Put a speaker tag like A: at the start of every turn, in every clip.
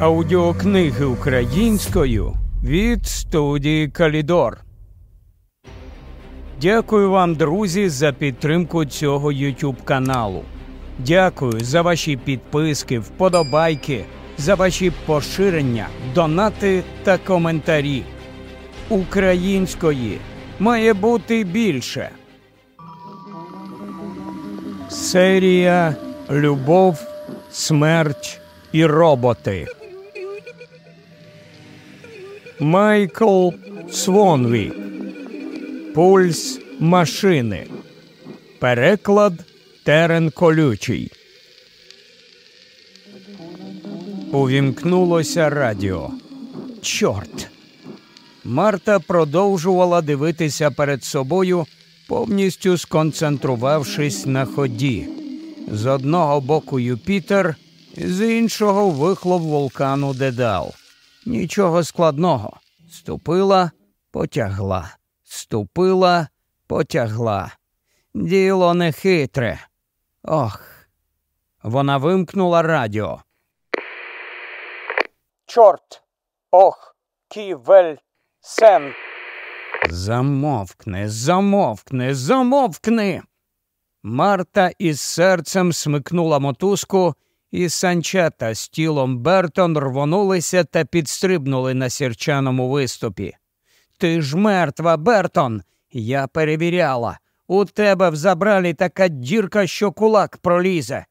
A: Аудіокниги українською від студії Калідор. Дякую вам, друзі, за підтримку цього YouTube каналу. Дякую за ваші підписки, вподобайки, за ваші поширення, донати та коментарі. Української має бути більше. Серія Любов, смерть і роботи. Майкл Свонві. Пульс машини. Переклад Терен Колючий. Увімкнулося радіо. Чорт. Марта продовжувала дивитися перед собою, повністю сконцентрувавшись на ході. З одного боку Юпітер, з іншого вихлоп вулкану Дедал. Нічого складного. Ступила, потягла, ступила, потягла. Діло не хитре. Ох. Вона вимкнула радіо. Чорт. Ох, ківель, сен. Замовкни, замовкни, замовкни. Марта із серцем смикнула мотузку, і санчата з тілом Бертон рвонулися та підстрибнули на сірчаному виступі. Ти ж мертва, Бертон. Я перевіряла. У тебе в забралі така дірка, що кулак пролізе.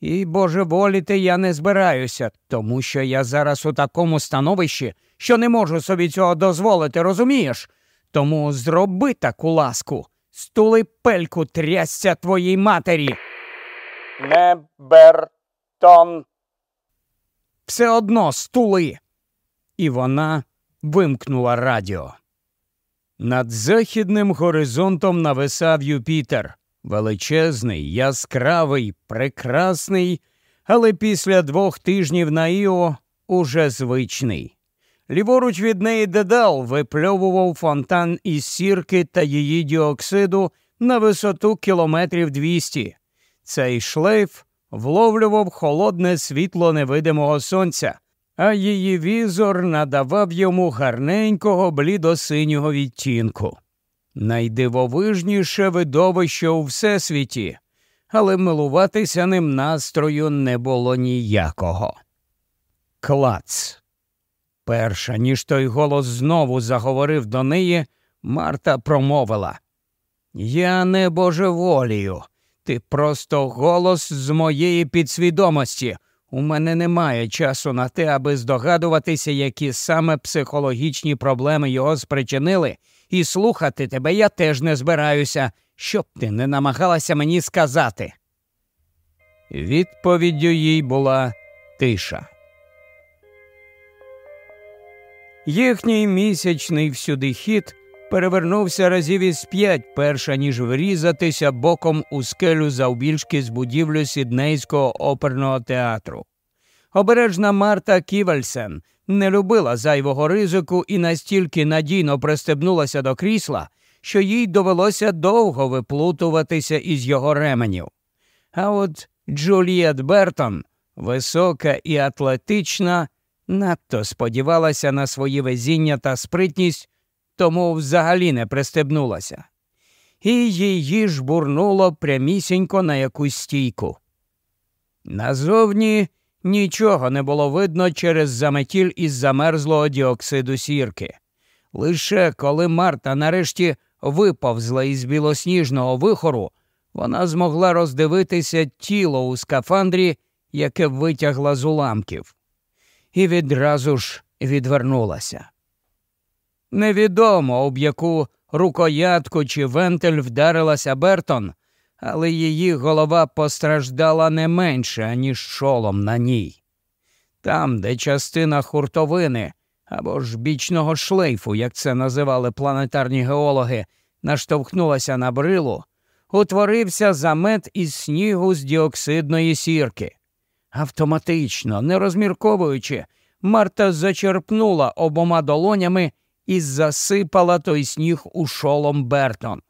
A: І божеволіти я не збираюся, тому що я зараз у такому становищі, що не можу собі цього дозволити, розумієш? Тому зроби таку ласку, стули пельку трясся твоїй матері. Не Бертон. Все одно стули. І вона вимкнула радіо. Над західним горизонтом нависав Юпітер, величезний, яскравий, прекрасний, але після двох тижнів на Іо уже звичний. Ліворуч від неї дедал випльовував фонтан із сірки та її діоксиду на висоту кілометрів двісті. Цей шлейф вловлював холодне світло невидимого сонця, а її візор надавав йому гарненького блідосинього відтінку. Найдивовижніше видовище у всесвіті, але милуватися ним настрою не було ніякого. Клац. Перша, ніж той голос знову заговорив до неї, Марта промовила Я не божеволію. Ти просто голос з моєї підсвідомості. У мене немає часу на те, аби здогадуватися, які саме психологічні проблеми його спричинили, і слухати тебе я теж не збираюся, щоб ти не намагалася мені сказати. Відповіддю їй була тиша. Їхній місячний всюди хід перевернувся разів із п'ять, перша ніж врізатися боком у скелю завбільшки з будівлю Сіднейського оперного театру. Обережна Марта Ківельсен не любила зайвого ризику і настільки надійно пристебнулася до крісла, що їй довелося довго виплутуватися із його ременів. А от Джуліет Бертон, висока і атлетична, надто сподівалася на свої везіння та спритність, тому взагалі не пристебнулася. І її ж бурнуло прямісінько на якусь стійку. Назовні нічого не було видно через заметіль із замерзлого діоксиду сірки. Лише коли Марта нарешті виповзла із білосніжного вихору, вона змогла роздивитися тіло у скафандрі, яке витягла з уламків, і відразу ж відвернулася. Невідомо, об яку рукоятку чи вентиль вдарилася Бертон, але її голова постраждала не менше, аніж шолом на ній. Там, де частина хуртовини або ж бічного шлейфу, як це називали планетарні геологи, наштовхнулася на брилу, утворився замет із снігу з діоксидної сірки. Автоматично, не розмірковуючи, Марта зачерпнула обома долонями і засипала той сніг у шолом Бертон.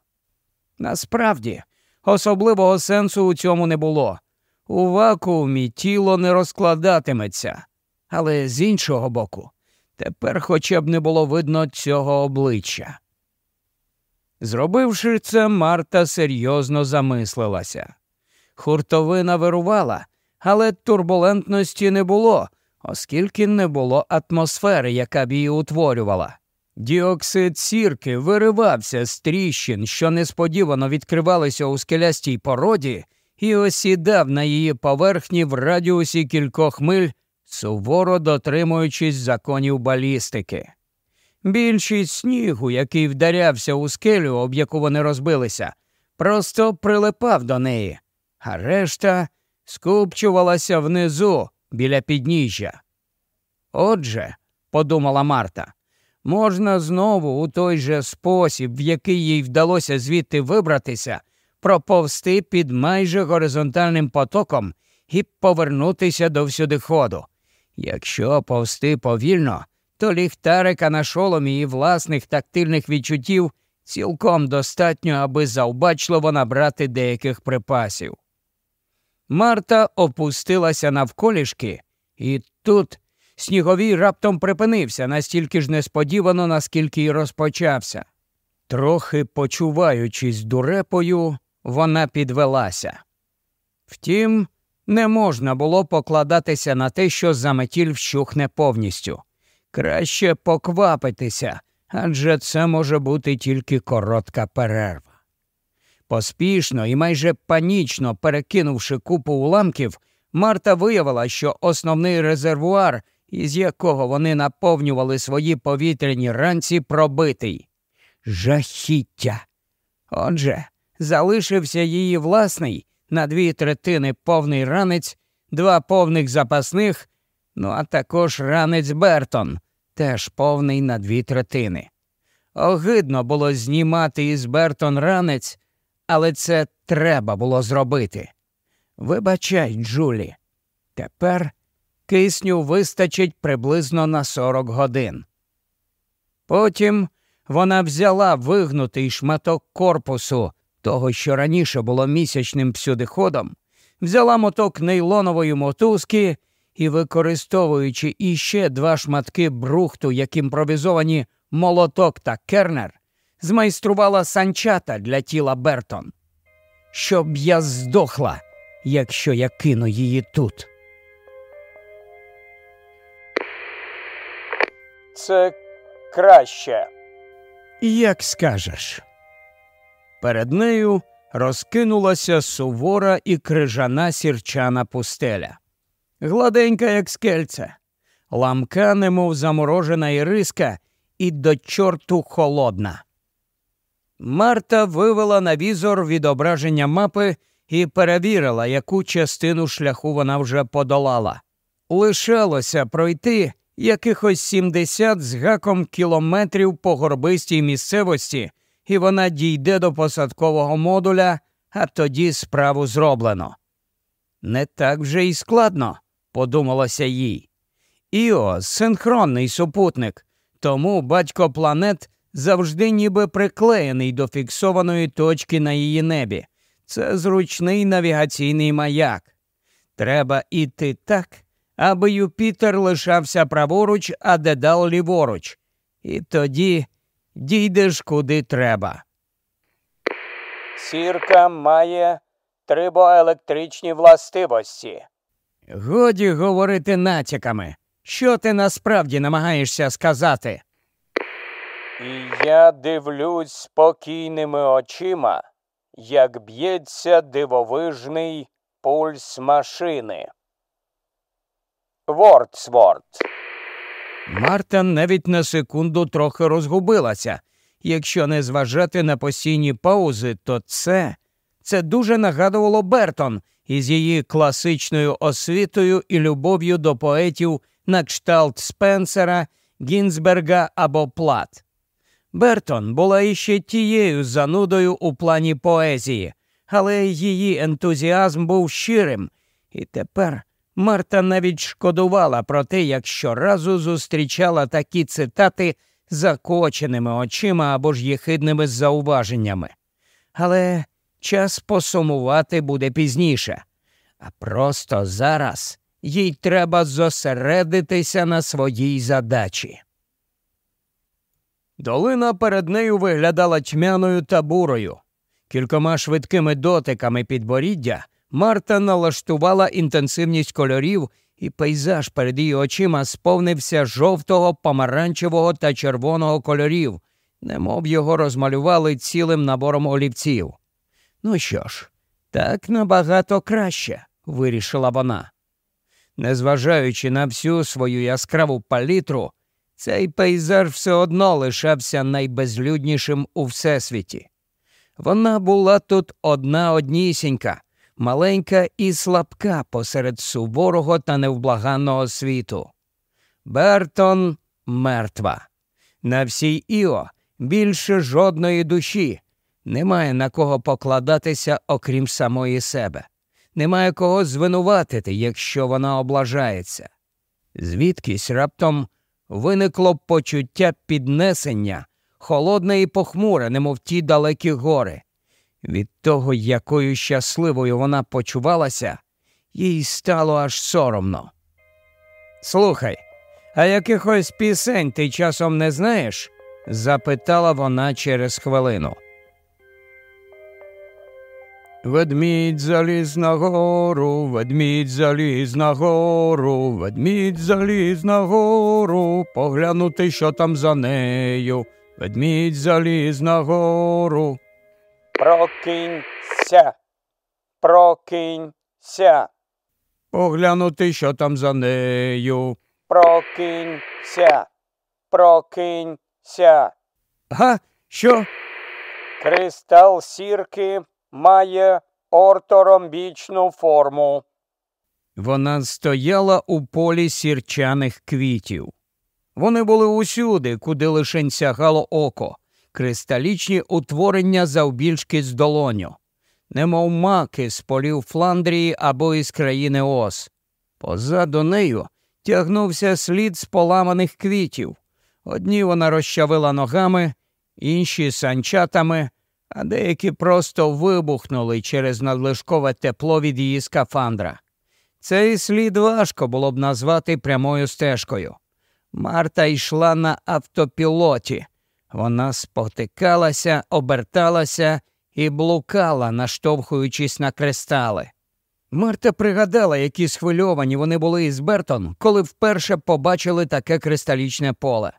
A: Насправді, особливого сенсу у цьому не було. У вакуумі тіло не розкладатиметься, але з іншого боку, тепер хоча б не було видно цього обличчя. Зробивши це, Марта серйозно замислилася. Хуртовина вирувала, але турбулентності не було, оскільки не було атмосфери, яка б її утворювала. Діоксид сірки виривався з тріщин, що несподівано відкривалися у скелястій породі, і осідав на її поверхні в радіусі кількох миль, суворо дотримуючись законів балістики. Більшість снігу, який вдарявся у скелю, об яку вони розбилися, просто прилипав до неї, а решта скупчувалася внизу біля підніжжя. Отже, подумала Марта, можна знову у той же спосіб, в який їй вдалося звідти вибратися, проповсти під майже горизонтальним потоком і повернутися до всюдиходу. Якщо повсти повільно, то ліхтарика на шоломі і власних тактильних відчуттів цілком достатньо, аби завбачливо набрати деяких припасів. Марта опустилася навколішки, і тут сніговій раптом припинився настільки ж несподівано, наскільки й розпочався. Трохи почуваючись дурепою, вона підвелася. Втім, не можна було покладатися на те, що заметіль вщухне повністю. Краще поквапитися, адже це може бути тільки коротка перерва. Поспішно і майже панічно перекинувши купу уламків, Марта виявила, що основний резервуар, із якого вони наповнювали свої повітряні ранці, пробитий. Жахіття. Отже, залишився її власний на дві третини повний ранець, два повних запасних, ну а також ранець Бертон, теж повний на дві третини. Огидно було знімати із Бертон ранець, але це треба було зробити. Вибачай, Джулі, тепер кисню вистачить приблизно на 40 годин. Потім вона взяла вигнутий шматок корпусу того, що раніше було місячним псюдиходом, взяла моток нейлонової мотузки і, використовуючи іще два шматки брухту, як імпровізовані молоток та кернер, змайструвала санчата для тіла Бертон. Щоб я здохла, якщо я кину її тут.
B: Це краще.
A: Як скажеш. Перед нею розкинулася сувора і крижана сірчана пустеля. Гладенька, як скельце, ламка, немов заморожена іриска, і до чорту холодна. Марта вивела на візор відображення мапи і перевірила, яку частину шляху вона вже подолала. Лишалося пройти якихось 70 з гаком кілометрів по горбистій місцевості, і вона дійде до посадкового модуля, а тоді справу зроблено. Не так вже й складно, подумалося їй. Іо синхронний супутник, тому батько планет завжди ніби приклеєний до фіксованої точки на її небі. Це зручний навігаційний маяк. Треба іти так, аби Юпітер лишався праворуч, а дедал ліворуч. І тоді дійдеш куди треба.
B: Сірка має трибоелектричні властивості.
A: Годі говорити натяками. Що ти насправді намагаєшся сказати?
B: І я дивлюсь спокійними очима, як б'ється дивовижний пульс машини. Вордсворт.
A: Марта навіть на секунду трохи розгубилася. Якщо не зважати на постійні паузи, то це це дуже нагадувало Бертон із її класичною освітою і любов'ю до поетів на кшталт Спенсера, Гінзберга або Плат. Бертон була іще тією занудою у плані поезії, але її ентузіазм був щирим, і тепер Марта навіть шкодувала про те, як щоразу зустрічала такі цитати закоченими очима або ж єхидними зауваженнями. Але час посумувати буде пізніше. А просто зараз їй треба зосередитися на своїй задачі. Долина перед нею виглядала тьмяною та бурою. Кількома швидкими дотиками підборіддя Марта налаштувала інтенсивність кольорів, і пейзаж перед її очима сповнився жовтого, помаранчевого та червоного кольорів, немов його розмалювали цілим набором олівців. Ну що ж, так набагато краще, вирішила вона. Незважаючи на всю свою яскраву палітру, цей пейзаж все одно лишався найбезлюднішим у всесвіті. Вона була тут одна однісінька, маленька і слабка посеред суворого та невблаганного світу. Бертон мертва. На всій Іо більше жодної душі. Немає на кого покладатися, окрім самої себе. Немає кого звинуватити, якщо вона облажається. Звідкись раптом виникло почуття піднесення, холодне і похмуре, немов ті далекі гори. Від того, якою щасливою вона почувалася, їй стало аж соромно. Слухай, а якихось пісень ти часом не знаєш? запитала вона через хвилину. Ведмідь заліз на гору, ведмідь заліз на гору, ведмідь заліз на гору, поглянути, що там за нею. Ведмідь заліз на гору.
B: Прокинься. Прокинься.
A: Поглянути, що там за нею.
B: Прокинься. Прокинься.
A: Га? Що?
B: Кристал сірки має орторомбічну форму.
A: Вона стояла у полі сірчаних квітів. Вони були усюди, куди лишень сягало око, кристалічні утворення завбільшки з долоню, немов маки з полів Фландрії або із країни Ос. Позаду нею тягнувся слід з поламаних квітів. Одні вона розчавила ногами, інші санчатами, а деякі просто вибухнули через надлишкове тепло від її скафандра. Цей слід важко було б назвати прямою стежкою. Марта йшла на автопілоті. Вона спотикалася, оберталася і блукала, наштовхуючись на кристали. Марта пригадала, які схвильовані вони були із Бертон, коли вперше побачили таке кристалічне поле.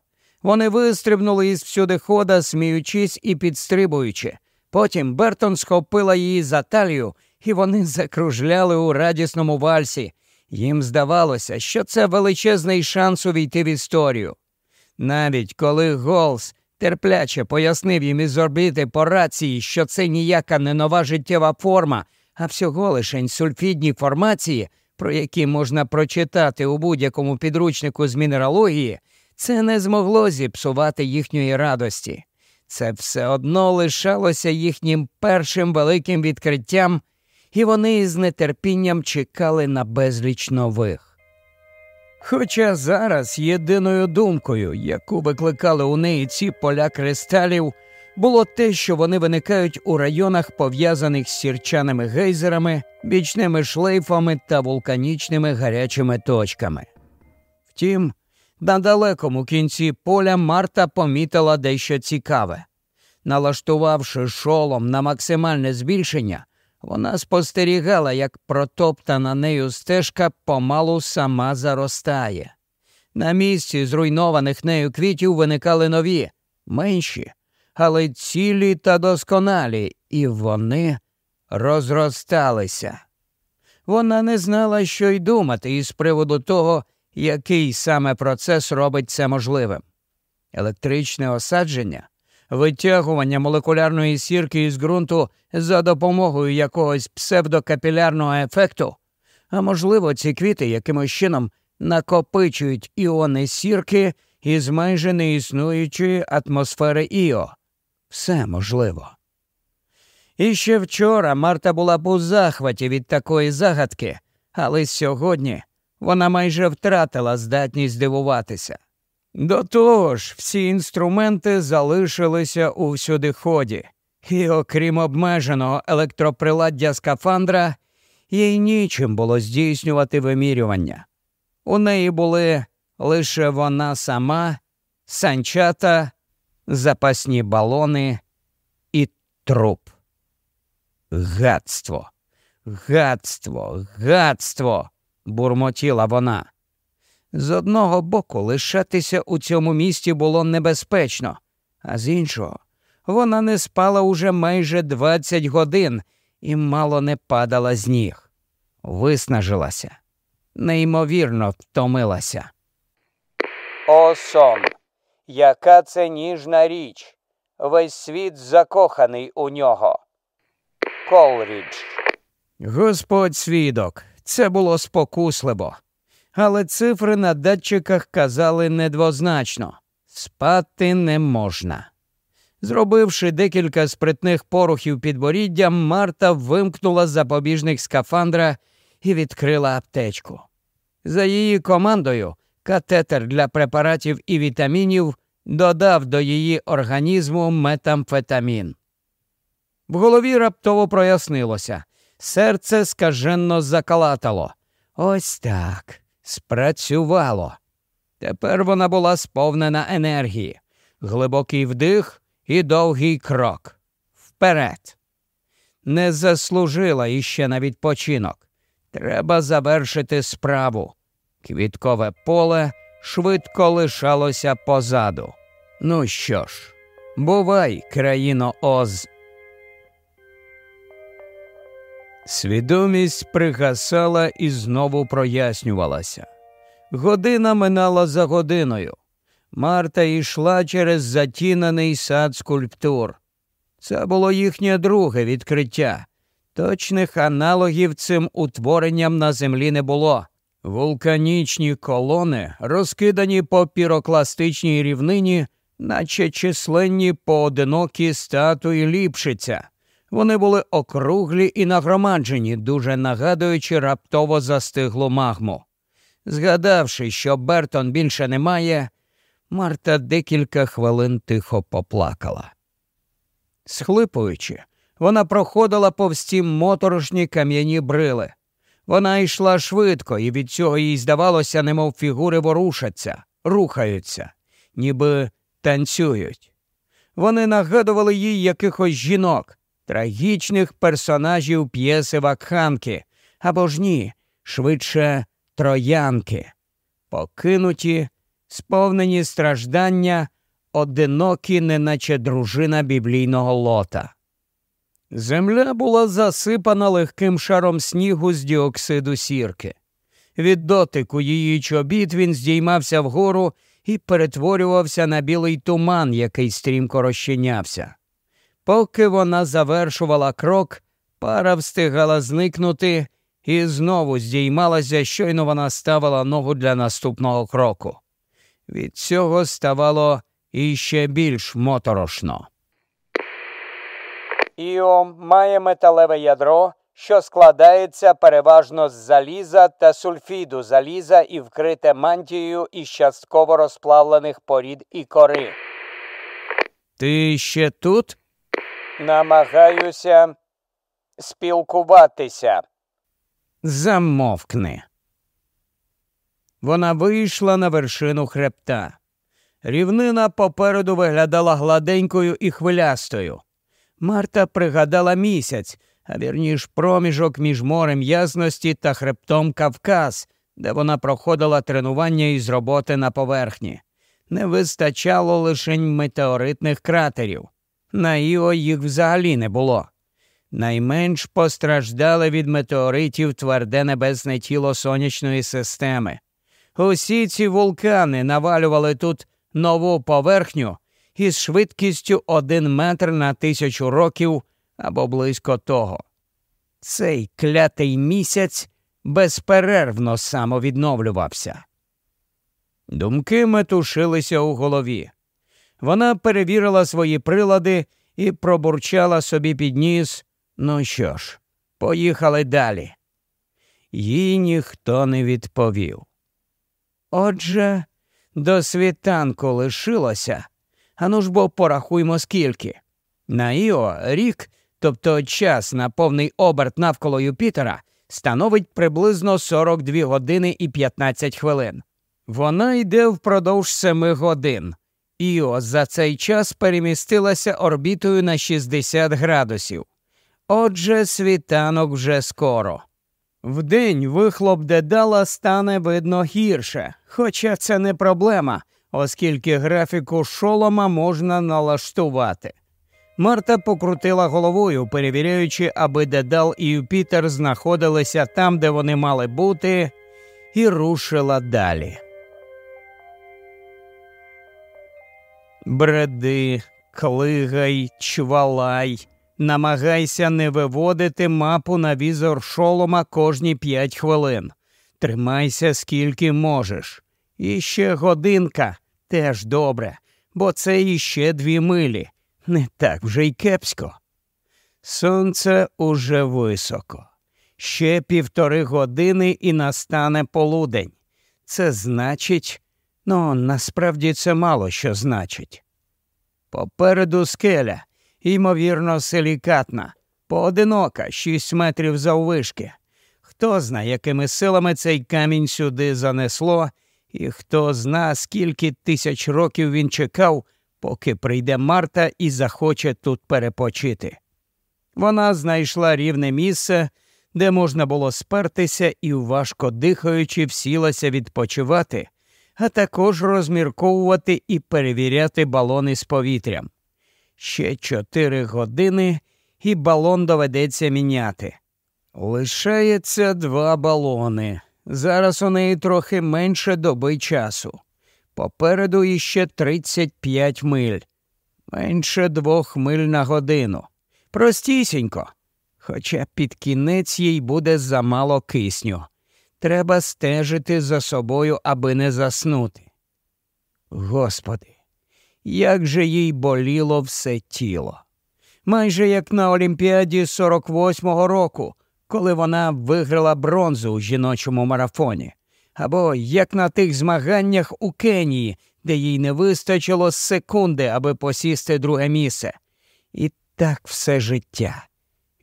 A: Вони вистрибнули із всюди хода, сміючись і підстрибуючи. Потім Бертон схопила її за талію, і вони закружляли у радісному вальсі. Їм здавалося, що це величезний шанс увійти в історію. Навіть коли Голс терпляче пояснив їм із орбіти по рації, що це ніяка не нова життєва форма, а всього лишень сульфідні формації, про які можна прочитати у будь-якому підручнику з мінералогії, це не змогло зіпсувати їхньої радості. Це все одно лишалося їхнім першим великим відкриттям, і вони із нетерпінням чекали на безліч нових. Хоча зараз єдиною думкою, яку викликали у неї ці поля кристалів, було те, що вони виникають у районах, пов'язаних з сірчаними гейзерами, бічними шлейфами та вулканічними гарячими точками. Втім, на далекому кінці поля Марта помітила дещо цікаве. Налаштувавши шолом на максимальне збільшення, вона спостерігала, як протоптана нею стежка помалу сама заростає. На місці зруйнованих нею квітів виникали нові, менші, але цілі та досконалі, і вони розросталися. Вона не знала, що й думати із приводу того, який саме процес робить це можливим. Електричне осадження, витягування молекулярної сірки із ґрунту за допомогою якогось псевдокапілярного ефекту, а можливо, ці квіти якимось чином накопичують іони сірки із майже неіснуючої атмосфери Іо. Все можливо. І ще вчора Марта була б у захваті від такої загадки, але сьогодні вона майже втратила здатність дивуватися. До того ж, всі інструменти залишилися у всюдиході, і окрім обмеженого електроприладдя скафандра, їй нічим було здійснювати вимірювання. У неї були лише вона сама, санчата, запасні балони і труп. Гадство, гадство, гадство, бурмотіла вона. З одного боку, лишатися у цьому місті було небезпечно, а з іншого, вона не спала уже майже 20 годин і мало не падала з ніг. Виснажилася, неймовірно втомилася.
B: О, сон, яка це ніжна річ. Весь світ закоханий у нього. Колрідж.
A: Господь свідок, це було спокусливо. Але цифри на датчиках казали недвозначно спати не можна. Зробивши декілька спритних порухів підборіддям, Марта вимкнула запобіжник скафандра і відкрила аптечку. За її командою, катетер для препаратів і вітамінів додав до її організму метамфетамін. В голові раптово прояснилося. Серце скаженно закалатало. Ось так. Спрацювало. Тепер вона була сповнена енергії, глибокий вдих і довгий крок. Вперед. Не заслужила іще на відпочинок. Треба завершити справу. Квіткове поле швидко лишалося позаду. Ну що ж, бувай, країно Оз. Свідомість пригасала і знову прояснювалася. Година минала за годиною. Марта йшла через затінений сад скульптур. Це було їхнє друге відкриття. Точних аналогів цим утворенням на землі не було. Вулканічні колони, розкидані по пірокластичній рівнині, наче численні поодинокі статуї ліпшиця. Вони були округлі і нагромаджені, дуже нагадуючи раптово застиглу магму. Згадавши, що Бертон більше немає, Марта декілька хвилин тихо поплакала. Схлипуючи, вона проходила повз ці моторошні кам'яні брили. Вона йшла швидко, і від цього їй здавалося, немов фігури ворушаться, рухаються, ніби танцюють. Вони нагадували їй якихось жінок, трагічних персонажів п'єси Вакханки, або ж ні, швидше троянки, покинуті, сповнені страждання, одинокі, неначе дружина біблійного лота. Земля була засипана легким шаром снігу з діоксиду сірки. Від дотику її чобіт він здіймався вгору і перетворювався на білий туман, який стрімко розчинявся. Поки вона завершувала крок, пара встигала зникнути і знову здіймалася, щойно вона ставила ногу для наступного кроку. Від цього ставало іще більш моторошно.
B: Іо має металеве ядро, що складається переважно з заліза та сульфіду заліза і вкрите мантією із частково розплавлених порід і кори.
A: Ти ще тут?
B: Намагаюся спілкуватися.
A: Замовкни. Вона вийшла на вершину хребта. Рівнина попереду виглядала гладенькою і хвилястою. Марта пригадала місяць, а вірніш проміжок між морем ясності та хребтом Кавказ, де вона проходила тренування із роботи на поверхні. Не вистачало лише метеоритних кратерів. На Іо їх взагалі не було. Найменш постраждали від метеоритів тверде небесне тіло сонячної системи. Усі ці вулкани навалювали тут нову поверхню із швидкістю один метр на тисячу років або близько того. Цей клятий місяць безперервно самовідновлювався. Думки метушилися у голові. Вона перевірила свої прилади і пробурчала собі під ніс. Ну що ж, поїхали далі. Їй ніхто не відповів. Отже, до світанку лишилося, ану ж бо порахуймо скільки. На Іо рік, тобто час на повний оберт навколо Юпітера, становить приблизно 42 години і 15 хвилин. Вона йде впродовж 7 годин. Іо за цей час перемістилася орбітою на 60 градусів. Отже, світанок вже скоро. Вдень вихлоп дедала стане видно гірше, хоча це не проблема, оскільки графіку шолома можна налаштувати. Марта покрутила головою, перевіряючи, аби Дедал і Юпітер знаходилися там, де вони мали бути, і рушила далі. Бреди, клигай, чвалай, намагайся не виводити мапу на візор шолома кожні п'ять хвилин. Тримайся скільки можеш. І ще годинка теж добре, бо це іще дві милі. Не так вже й кепсько. Сонце уже високо. Ще півтори години і настане полудень. Це значить, ну насправді це мало що значить. Попереду скеля, ймовірно, силікатна, поодинока, шість метрів заввишки. Хто знає, якими силами цей камінь сюди занесло, і хто зна, скільки тисяч років він чекав, поки прийде Марта і захоче тут перепочити. Вона знайшла рівне місце, де можна було спертися і, важко дихаючи, всілася відпочивати, а також розмірковувати і перевіряти балони з повітрям. Ще чотири години, і балон доведеться міняти. Лишається два балони. Зараз у неї трохи менше доби часу. Попереду іще 35 миль, менше двох миль на годину. Простісінько. Хоча під кінець їй буде замало кисню. Треба стежити за собою, аби не заснути. Господи, як же їй боліло все тіло. Майже як на Олімпіаді 48-го року, коли вона виграла бронзу у жіночому марафоні або як на тих змаганнях у Кенії, де їй не вистачило секунди, аби посісти друге місце. І так все життя.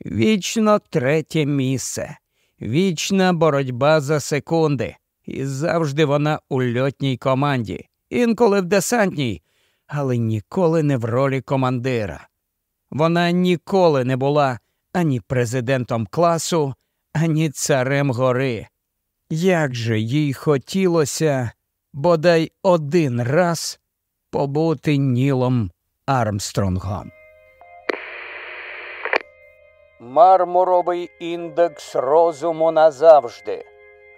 A: Вічно третє місце, вічна боротьба за секунди, і завжди вона у льотній команді, інколи в десантній, але ніколи не в ролі командира. Вона ніколи не була ані президентом класу, ані царем гори. Як же їй хотілося бодай один раз побути Нілом Армстронгом.
B: Мармуровий індекс розуму назавжди.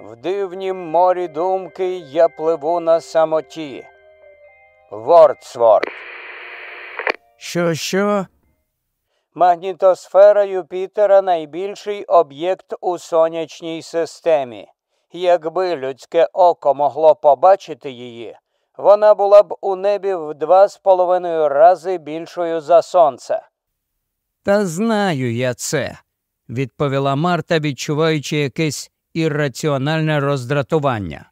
B: В дивнім морі думки я пливу на самоті. Вордсворт.
A: Що, що?
B: Магнітосфера Юпітера найбільший об'єкт у сонячній системі. Якби людське око могло побачити її, вона була б у небі в два з половиною рази більшою за сонце.
A: Та знаю я це, відповіла Марта, відчуваючи якесь ірраціональне роздратування.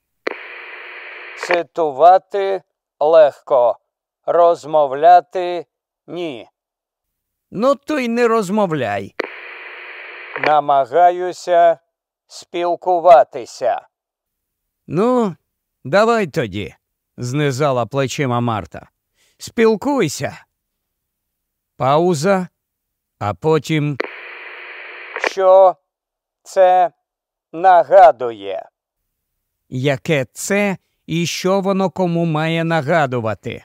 B: Цитувати легко, розмовляти ні.
A: Ну, то й не розмовляй.
B: Намагаюся спілкуватися.
A: Ну, давай тоді, знизала плечима Марта. Спілкуйся. Пауза, а потім.
B: Що це нагадує?
A: Яке це і що воно кому має нагадувати?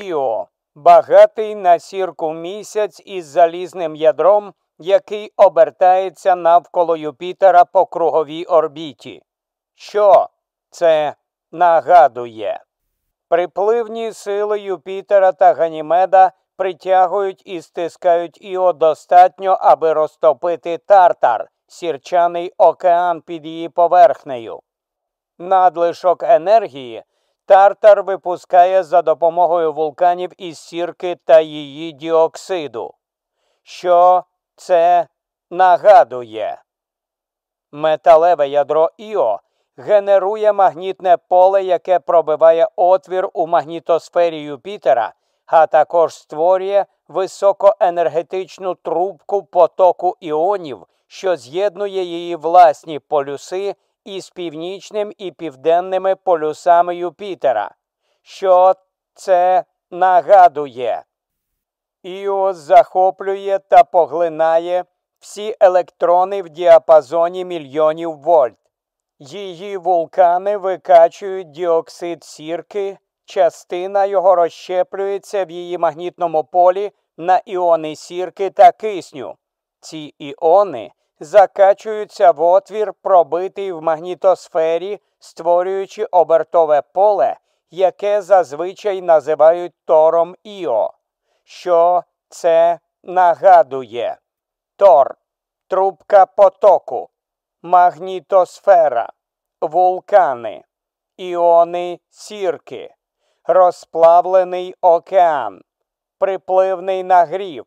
B: Іо багатий на сірку місяць із залізним ядром який обертається навколо Юпітера по круговій орбіті. Що це нагадує? Припливні сили Юпітера та Ганімеда притягують і стискають Іо достатньо, аби розтопити тартар, сірчаний океан під її поверхнею. Надлишок енергії тартар випускає за допомогою вулканів із сірки та її діоксиду. Що це нагадує. Металеве ядро Іо генерує магнітне поле, яке пробиває отвір у магнітосфері Юпітера, а також створює високоенергетичну трубку потоку іонів, що з'єднує її власні полюси із північним і південними полюсами Юпітера. Що це нагадує? Іо захоплює та поглинає всі електрони в діапазоні мільйонів вольт. Її вулкани викачують діоксид сірки, частина його розщеплюється в її магнітному полі на іони сірки та кисню. Ці іони закачуються в отвір, пробитий в магнітосфері, створюючи обертове поле, яке зазвичай називають тором Іо. Що це нагадує? Тор, трубка потоку, магнітосфера, вулкани, іони сірки, розплавлений океан, припливний нагрів,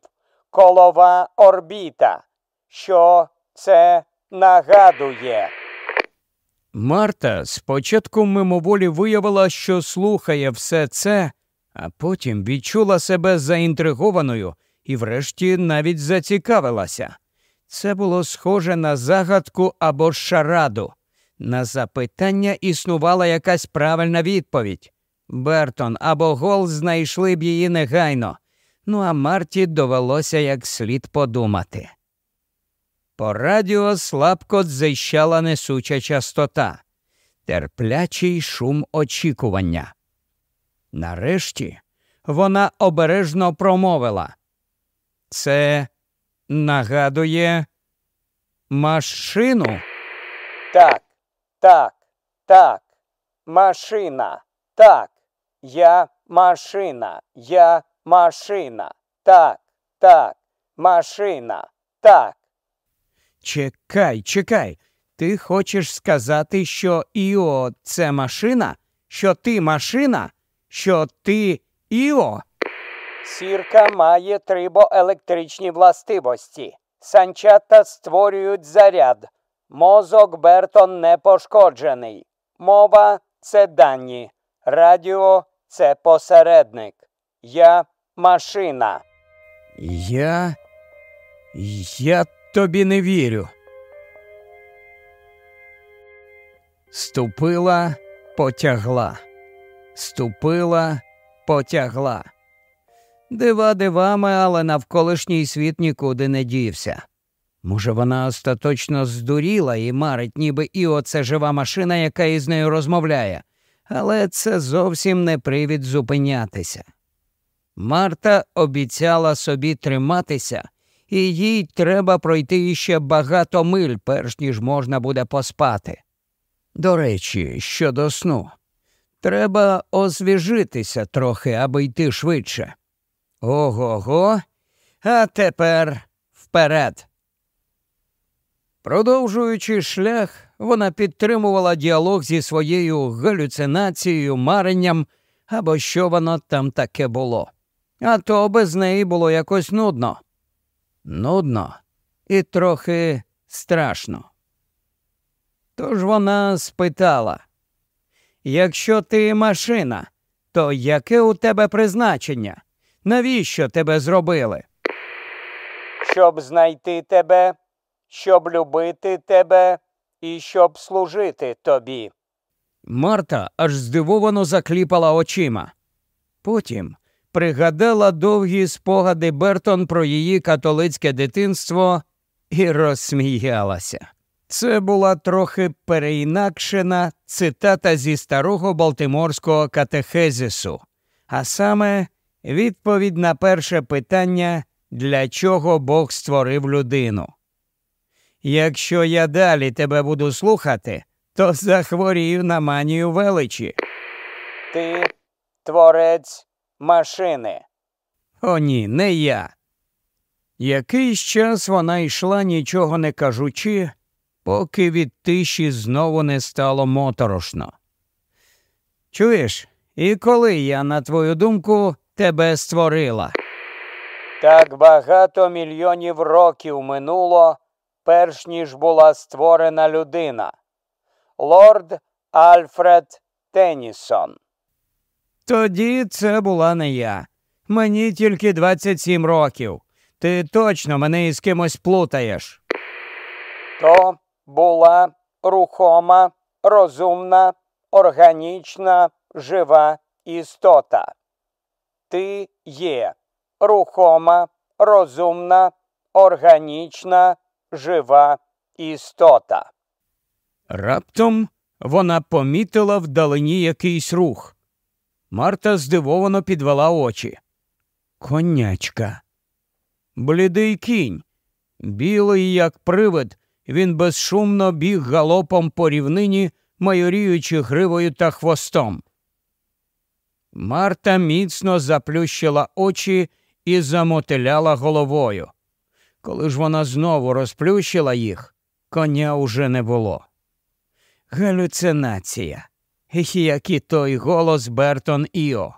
B: колова орбіта. Що це нагадує?
A: Марта спочатку мимоволі виявила, що слухає все це, а потім відчула себе заінтригованою і, врешті, навіть зацікавилася. Це було схоже на загадку або шараду. На запитання існувала якась правильна відповідь. Бертон або Гол знайшли б її негайно. Ну а Марті довелося як слід подумати. По радіо слабко дзищала несуча частота, терплячий шум очікування. Нарешті вона обережно промовила. Це нагадує машину.
B: Так, так, так, машина, так, я машина, я машина, так, так, машина, так.
A: Чекай, чекай. Ти хочеш сказати, що Іо це машина? Що ти машина? Що ти Іо?
B: Сірка має трибоелектричні властивості. Санчата створюють заряд. Мозок Бертон не пошкоджений. Мова це дані. Радіо це посередник. Я машина.
A: Я. Я тобі не вірю. Ступила, потягла. Ступила, потягла. Дива дивами, але навколишній світ нікуди не дівся. Може, вона остаточно здуріла і марить, ніби і оце жива машина, яка із нею розмовляє, але це зовсім не привід зупинятися. Марта обіцяла собі триматися, і їй треба пройти іще багато миль, перш ніж можна буде поспати. До речі, щодо сну, треба освіжитися трохи, аби йти швидше. Ого го, а тепер вперед. Продовжуючи шлях, вона підтримувала діалог зі своєю галюцинацією, маренням або що воно там таке було. А то без неї було якось нудно. Нудно і трохи страшно. Тож вона спитала Якщо ти машина, то яке у тебе призначення? Навіщо тебе зробили?
B: Щоб знайти тебе, щоб любити тебе і щоб служити тобі.
A: Марта аж здивовано закліпала очима. Потім пригадала довгі спогади Бертон про її католицьке дитинство і розсміялася. Це була трохи переінакшена цитата зі старого Балтиморського катехезису, а саме відповідь на перше питання, для чого Бог створив людину. Якщо я далі тебе буду слухати, то захворію на манію величі.
B: Ти творець машини.
A: О, ні, не я. Якийсь час вона йшла, нічого не кажучи, поки від тиші знову не стало моторошно. Чуєш, і коли я, на твою думку, тебе створила?
B: Так багато мільйонів років минуло, перш ніж була створена людина. Лорд Альфред Тенісон.
A: Тоді це була не я. Мені тільки 27 років. Ти точно мене із кимось плутаєш.
B: То була рухома, розумна, органічна, жива істота. Ти є рухома, розумна, органічна, жива істота.
A: Раптом вона помітила вдалині якийсь рух. Марта здивовано підвела очі. Конячка. Блідий кінь. Білий, як привид, він безшумно біг галопом по рівнині, майоріючи гривою та хвостом. Марта міцно заплющила очі і замотиляла головою. Коли ж вона знову розплющила їх, коня уже не було. Галюцинація, як і той голос Бертон Іо.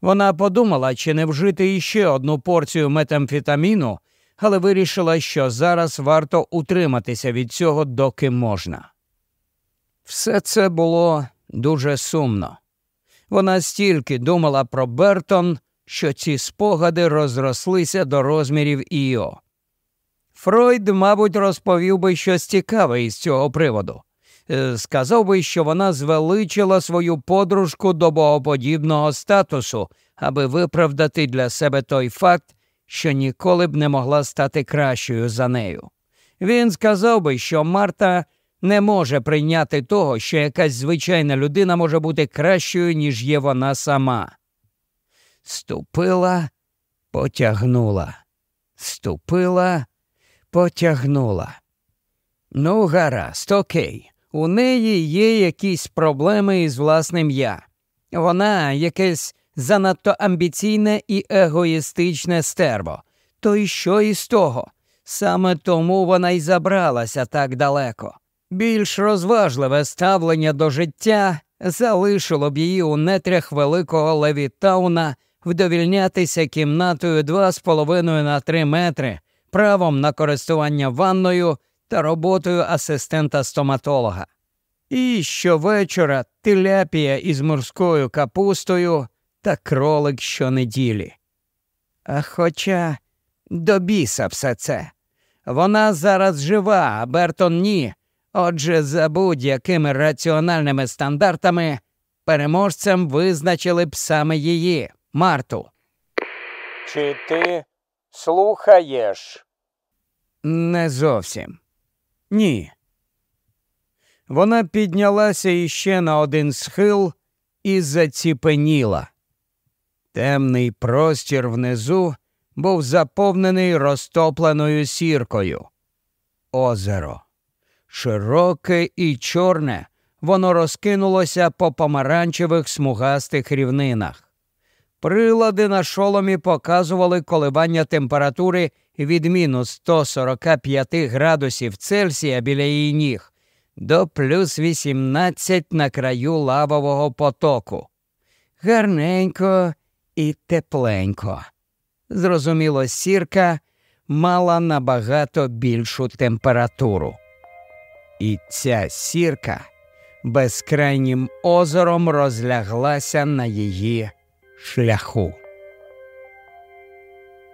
A: Вона подумала, чи не вжити іще одну порцію метамфетаміну, але вирішила, що зараз варто утриматися від цього, доки можна. Все це було дуже сумно. Вона стільки думала про Бертон, що ці спогади розрослися до розмірів Іо. Фройд, мабуть, розповів би щось цікаве із цього приводу. Е, сказав би, що вона звеличила свою подружку до богоподібного статусу, аби виправдати для себе той факт, що ніколи б не могла стати кращою за нею. Він сказав би, що Марта не може прийняти того, що якась звичайна людина може бути кращою, ніж є вона сама. Ступила, потягнула, ступила, потягнула. Ну, гаразд, окей. У неї є якісь проблеми із власним я. Вона якесь занадто амбіційне і егоїстичне стерво. То й що із того? Саме тому вона й забралася так далеко. Більш розважливе ставлення до життя залишило б її у нетрях великого Левітауна вдовільнятися кімнатою 2,5 на 3 метри, правом на користування ванною та роботою асистента стоматолога. І щовечора тиляпія із морською капустою та кролик щонеділі. А хоча до біса все це. Вона зараз жива, а Бертон ні. Отже, за будь-якими раціональними стандартами переможцем визначили б саме її, Марту.
B: Чи ти слухаєш?
A: Не зовсім. Ні. Вона піднялася іще на один схил і заціпеніла. Темний простір внизу був заповнений розтопленою сіркою. Озеро. Широке і чорне, воно розкинулося по помаранчевих смугастих рівнинах. Прилади на шоломі показували коливання температури від мінус 145 градусів Цельсія біля її ніг до плюс 18 на краю лавового потоку. Гарненько і тепленько. Зрозуміло, сірка мала набагато більшу температуру. І ця сірка безкрайнім озером розляглася на її шляху.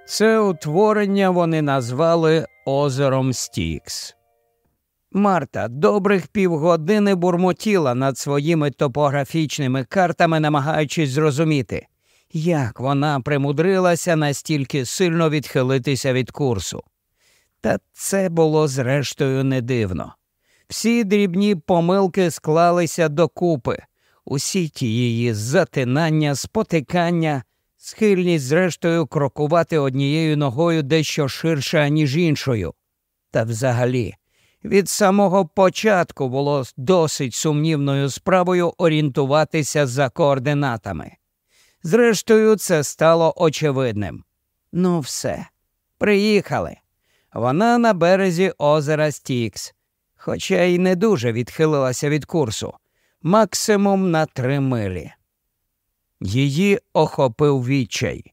A: Це утворення вони назвали озером Стікс. Марта добрих півгодини бурмотіла над своїми топографічними картами, намагаючись зрозуміти, як вона примудрилася настільки сильно відхилитися від курсу. Та це було зрештою не дивно. Всі дрібні помилки склалися докупи, усі ті її затинання, спотикання, схильність, зрештою, крокувати однією ногою дещо ширше, ніж іншою. Та взагалі, від самого початку було досить сумнівною справою орієнтуватися за координатами. Зрештою, це стало очевидним. Ну, все, приїхали. Вона на березі озера Стікс, хоча й не дуже відхилилася від курсу, максимум на три милі. Її охопив відчай.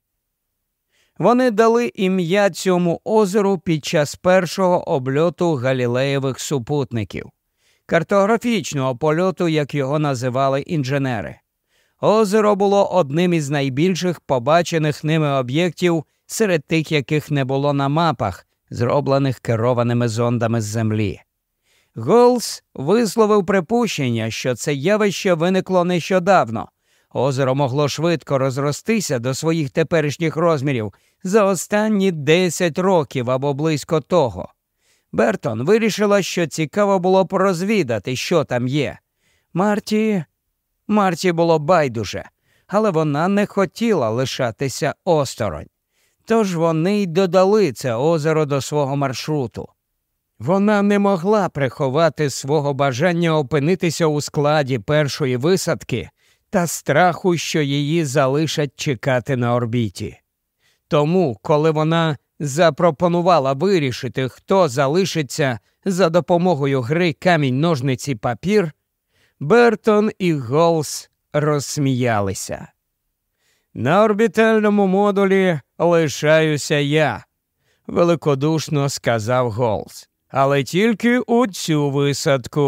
A: Вони дали ім'я цьому озеру під час першого обльоту галілеєвих супутників, картографічного польоту, як його називали інженери. Озеро було одним із найбільших побачених ними об'єктів серед тих, яких не було на мапах, зроблених керованими зондами з землі. Голс висловив припущення, що це явище виникло нещодавно. Озеро могло швидко розростися до своїх теперішніх розмірів за останні 10 років або близько того. Бертон вирішила, що цікаво було б розвідати, що там є. Марті Марті було байдуже, але вона не хотіла лишатися осторонь. Тож вони й додали це озеро до свого маршруту. Вона не могла приховати свого бажання опинитися у складі першої висадки та страху, що її залишать чекати на орбіті. Тому, коли вона запропонувала вирішити, хто залишиться за допомогою гри камінь ножниці папір, Бертон і Голс розсміялися. На орбітальному модулі лишаюся я, великодушно сказав Голс. Але тільки у цю висадку.